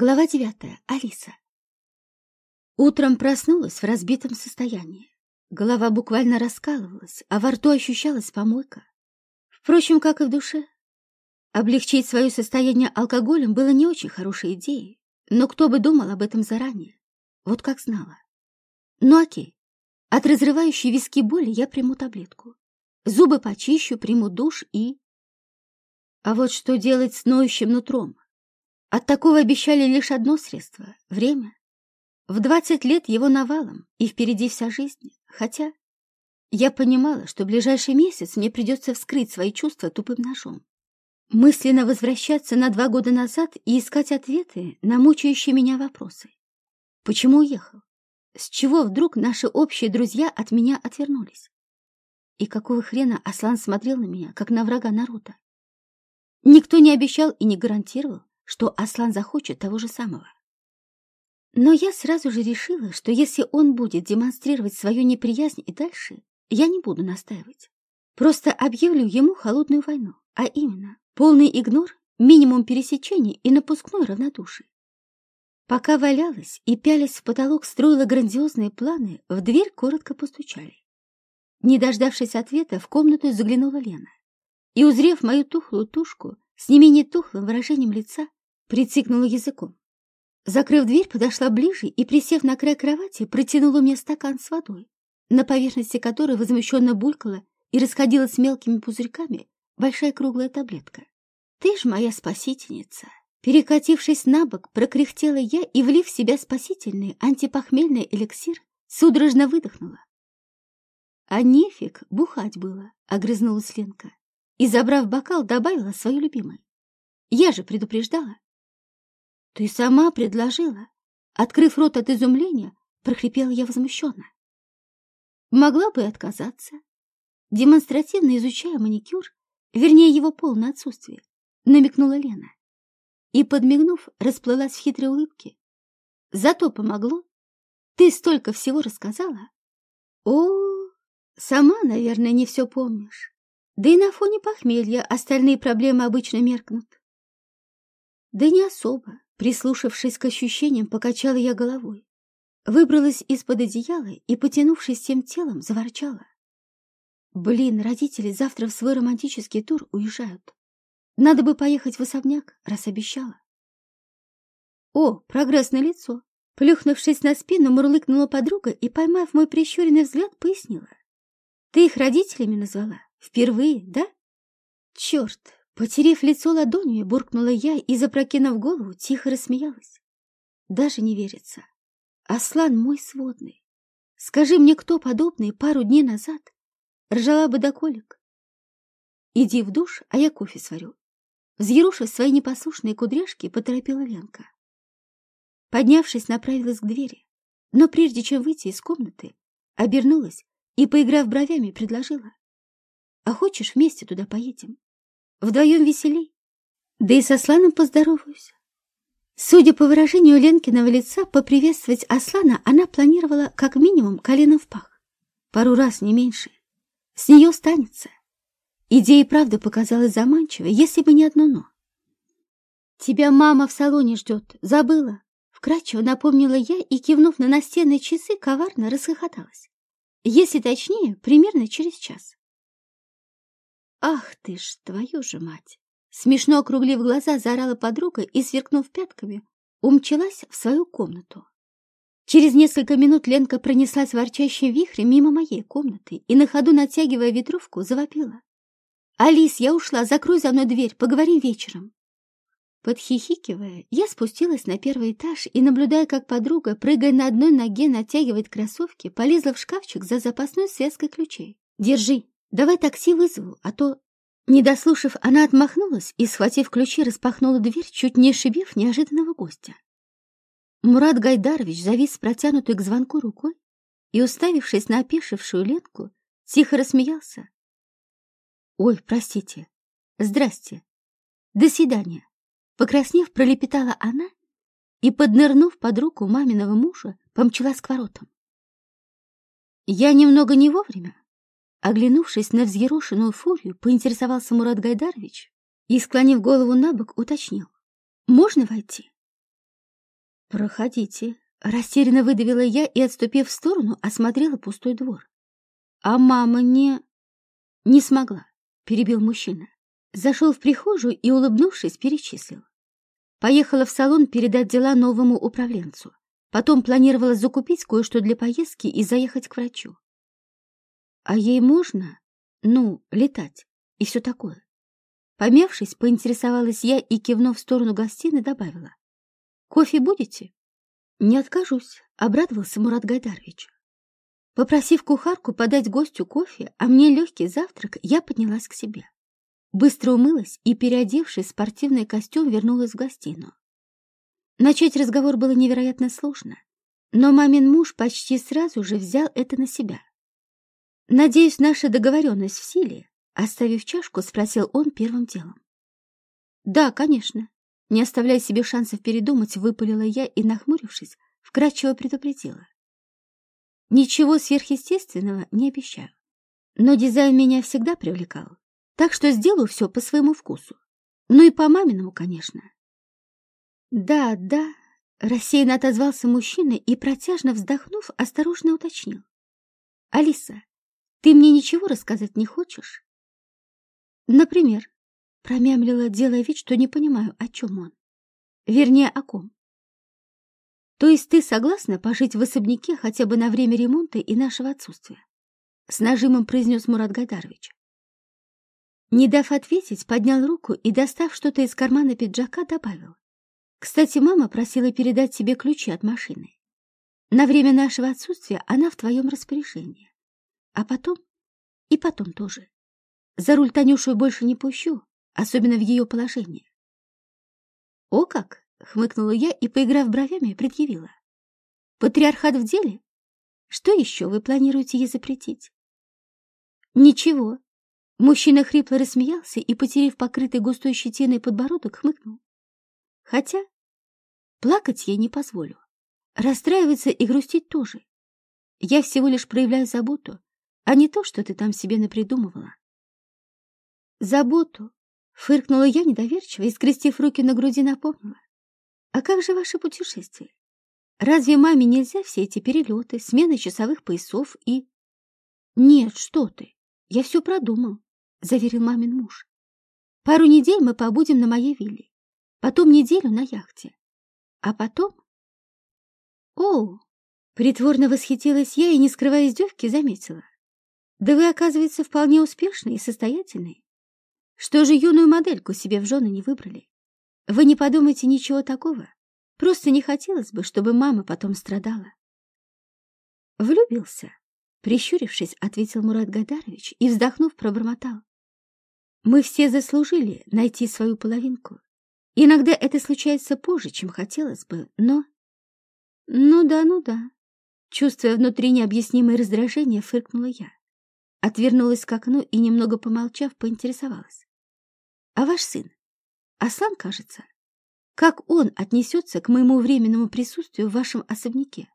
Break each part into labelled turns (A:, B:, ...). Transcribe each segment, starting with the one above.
A: Глава девятая. Алиса. Утром проснулась в разбитом состоянии. Голова буквально раскалывалась, а во рту ощущалась помойка. Впрочем, как и в душе. Облегчить свое состояние алкоголем было не очень хорошей идеей, но кто бы думал об этом заранее? Вот как знала. Ну окей, от разрывающей виски боли я приму таблетку. Зубы почищу, приму душ и... А вот что делать с ноющим нутром? От такого обещали лишь одно средство — время. В двадцать лет его навалом, и впереди вся жизнь. Хотя я понимала, что ближайший месяц мне придется вскрыть свои чувства тупым ножом. Мысленно возвращаться на два года назад и искать ответы на мучающие меня вопросы. Почему уехал? С чего вдруг наши общие друзья от меня отвернулись? И какого хрена Аслан смотрел на меня, как на врага народа? Никто не обещал и не гарантировал, что Аслан захочет того же самого. Но я сразу же решила, что если он будет демонстрировать свою неприязнь и дальше, я не буду настаивать. Просто объявлю ему холодную войну, а именно полный игнор, минимум пересечений и напускной равнодушие. Пока валялась и пялись в потолок строила грандиозные планы, в дверь коротко постучали. Не дождавшись ответа, в комнату заглянула Лена. И, узрев мою тухлую тушку, с не менее тухлым выражением лица, прицикнула языком. Закрыв дверь, подошла ближе и, присев на край кровати, протянула мне стакан с водой, на поверхности которой возмущенно булькала и расходилась мелкими пузырьками большая круглая таблетка. «Ты ж моя спасительница!» Перекатившись на бок, прокряхтела я и, влив в себя спасительный антипохмельный эликсир, судорожно выдохнула. «А нефиг бухать было», — огрызнулась Ленка и, забрав бокал, добавила свою любимую. «Я же предупреждала». «Ты сама предложила!» Открыв рот от изумления, прохрипела я возмущенно. Могла бы отказаться. Демонстративно изучая маникюр, вернее, его полное отсутствие, намекнула Лена. И, подмигнув, расплылась в хитрой улыбке. Зато помогло. Ты столько всего рассказала. О, сама, наверное, не все помнишь. Да и на фоне похмелья остальные проблемы обычно меркнут. Да не особо. Прислушавшись к ощущениям, покачала я головой. Выбралась из-под одеяла и, потянувшись всем телом, заворчала. Блин, родители завтра в свой романтический тур уезжают. Надо бы поехать в особняк, раз обещала. О, прогресс на лицо. Плюхнувшись на спину, мурлыкнула подруга и, поймав мой прищуренный взгляд, пояснила. Ты их родителями назвала? Впервые, да? Черт, Потерев лицо ладонью, буркнула я и, запрокинув голову, тихо рассмеялась. Даже не верится. Аслан мой сводный. Скажи мне, кто подобный пару дней назад ржала бы до колик. Иди в душ, а я кофе сварю. Взъерушив свои непослушные кудряшки, поторопила Ленка. Поднявшись, направилась к двери, но прежде чем выйти из комнаты, обернулась и, поиграв бровями, предложила. «А хочешь, вместе туда поедем?» Вдвоем веселей. Да и со Сланом поздороваюсь. Судя по выражению Ленкиного лица, поприветствовать Аслана она планировала как минимум коленом в пах. Пару раз, не меньше. С нее станется. Идея правда показалась заманчивой, если бы не одно «но». «Тебя мама в салоне ждет. Забыла?» Вкратчиво напомнила я и, кивнув на настенные часы, коварно расхохоталась. Если точнее, примерно через час. «Ах ты ж, твою же мать!» Смешно округлив глаза, заорала подруга и, сверкнув пятками, умчалась в свою комнату. Через несколько минут Ленка пронеслась ворчащей вихре мимо моей комнаты и, на ходу натягивая ветровку, завопила. «Алис, я ушла, закрой за мной дверь, поговорим вечером». Подхихикивая, я спустилась на первый этаж и, наблюдая, как подруга, прыгая на одной ноге, натягивает кроссовки, полезла в шкафчик за запасной связкой ключей. «Держи!» Давай такси вызову, а то...» Не дослушав, она отмахнулась и, схватив ключи, распахнула дверь, чуть не ошибив неожиданного гостя. Мурат Гайдарович завис протянутой к звонку рукой и, уставившись на опешившую Ленку, тихо рассмеялся. «Ой, простите. Здрасте. До свидания». Покраснев, пролепетала она и, поднырнув под руку маминого мужа, помчалась к воротам. «Я немного не вовремя?» Оглянувшись на взъерошенную фурию, поинтересовался Мурат Гайдарович и, склонив голову на бок, уточнил. «Можно войти?» Проходите. Растерянно выдавила я и, отступив в сторону, осмотрела пустой двор. А мама не... Не смогла, перебил мужчина. Зашел в прихожую и, улыбнувшись, перечислил. Поехала в салон передать дела новому управленцу. Потом планировала закупить кое-что для поездки и заехать к врачу. А ей можно, ну, летать и все такое. Помявшись, поинтересовалась я и, кивнув в сторону гостиной, добавила. «Кофе будете?» «Не откажусь», — обрадовался Мурат Гайдарович. Попросив кухарку подать гостю кофе, а мне легкий завтрак, я поднялась к себе. Быстро умылась и, переодевшись в спортивный костюм, вернулась в гостиную. Начать разговор было невероятно сложно, но мамин муж почти сразу же взял это на себя. «Надеюсь, наша договоренность в силе?» Оставив чашку, спросил он первым делом. «Да, конечно». Не оставляя себе шансов передумать, выпалила я и, нахмурившись, вкратчиво предупредила. «Ничего сверхъестественного не обещаю. Но дизайн меня всегда привлекал, так что сделаю все по своему вкусу. Ну и по маминому, конечно». «Да, да», — рассеянно отозвался мужчина и, протяжно вздохнув, осторожно уточнил. «Алиса, ты мне ничего рассказать не хочешь?» «Например?» — промямлила, делая вид, что не понимаю, о чем он. Вернее, о ком. «То есть ты согласна пожить в особняке хотя бы на время ремонта и нашего отсутствия?» С нажимом произнес Мурат Гайдарович. Не дав ответить, поднял руку и, достав что-то из кармана пиджака, добавил. «Кстати, мама просила передать тебе ключи от машины. На время нашего отсутствия она в твоем распоряжении. А потом... И потом тоже. За руль Танюшу больше не пущу, особенно в ее положении. «О как!» — хмыкнула я и, поиграв бровями, предъявила. «Патриархат в деле? Что еще вы планируете ей запретить?» «Ничего». Мужчина хрипло рассмеялся и, потеряв покрытый густой щетиной подбородок, хмыкнул. «Хотя плакать я не позволю. Расстраиваться и грустить тоже. Я всего лишь проявляю заботу, а не то, что ты там себе напридумывала. Заботу, фыркнула я недоверчиво и, скрестив руки на груди, напомнила. А как же ваше путешествие? Разве маме нельзя все эти перелеты, смены часовых поясов и... Нет, что ты, я все продумал, заверил мамин муж. Пару недель мы побудем на моей вилле, потом неделю на яхте, а потом... О, притворно восхитилась я и, не скрывая издевки, заметила. Да вы, оказывается, вполне успешный и состоятельный. Что же юную модельку себе в жены не выбрали? Вы не подумайте ничего такого. Просто не хотелось бы, чтобы мама потом страдала. Влюбился, прищурившись, ответил Мурат Гадарович и, вздохнув, пробормотал. Мы все заслужили найти свою половинку. Иногда это случается позже, чем хотелось бы, но... Ну да, ну да. Чувствуя внутри необъяснимое раздражение, фыркнула я. Отвернулась к окну и, немного помолчав, поинтересовалась. «А ваш сын? Аслан, кажется? Как он отнесется к моему временному присутствию в вашем особняке?»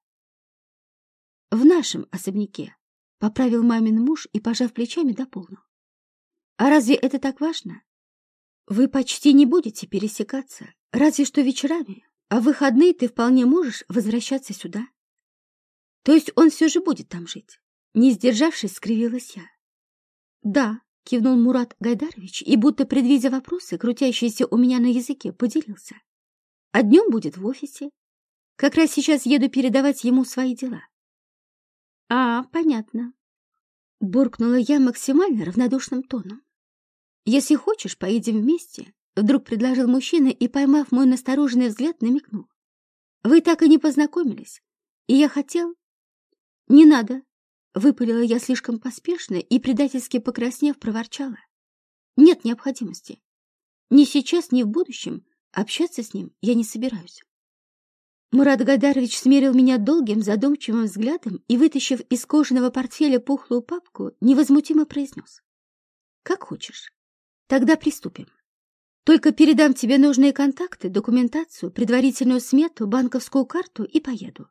A: «В нашем особняке», — поправил мамин муж и, пожав плечами, дополнил. «А разве это так важно? Вы почти не будете пересекаться, разве что вечерами, а в выходные ты вполне можешь возвращаться сюда. То есть он все же будет там жить?» Не сдержавшись, скривилась я. «Да», — кивнул Мурат Гайдарович и, будто предвидя вопросы, крутящиеся у меня на языке, поделился. «А днем будет в офисе. Как раз сейчас еду передавать ему свои дела». «А, понятно», — буркнула я максимально равнодушным тоном. «Если хочешь, поедем вместе», — вдруг предложил мужчина и, поймав мой настороженный взгляд, намекнул. «Вы так и не познакомились, и я хотел...» «Не надо», Выпалила я слишком поспешно и, предательски покраснев, проворчала. Нет необходимости. Ни сейчас, ни в будущем общаться с ним я не собираюсь. Мурат Гадарович смерил меня долгим, задумчивым взглядом и, вытащив из кожаного портфеля пухлую папку, невозмутимо произнес. «Как хочешь. Тогда приступим. Только передам тебе нужные контакты, документацию, предварительную смету, банковскую карту и поеду.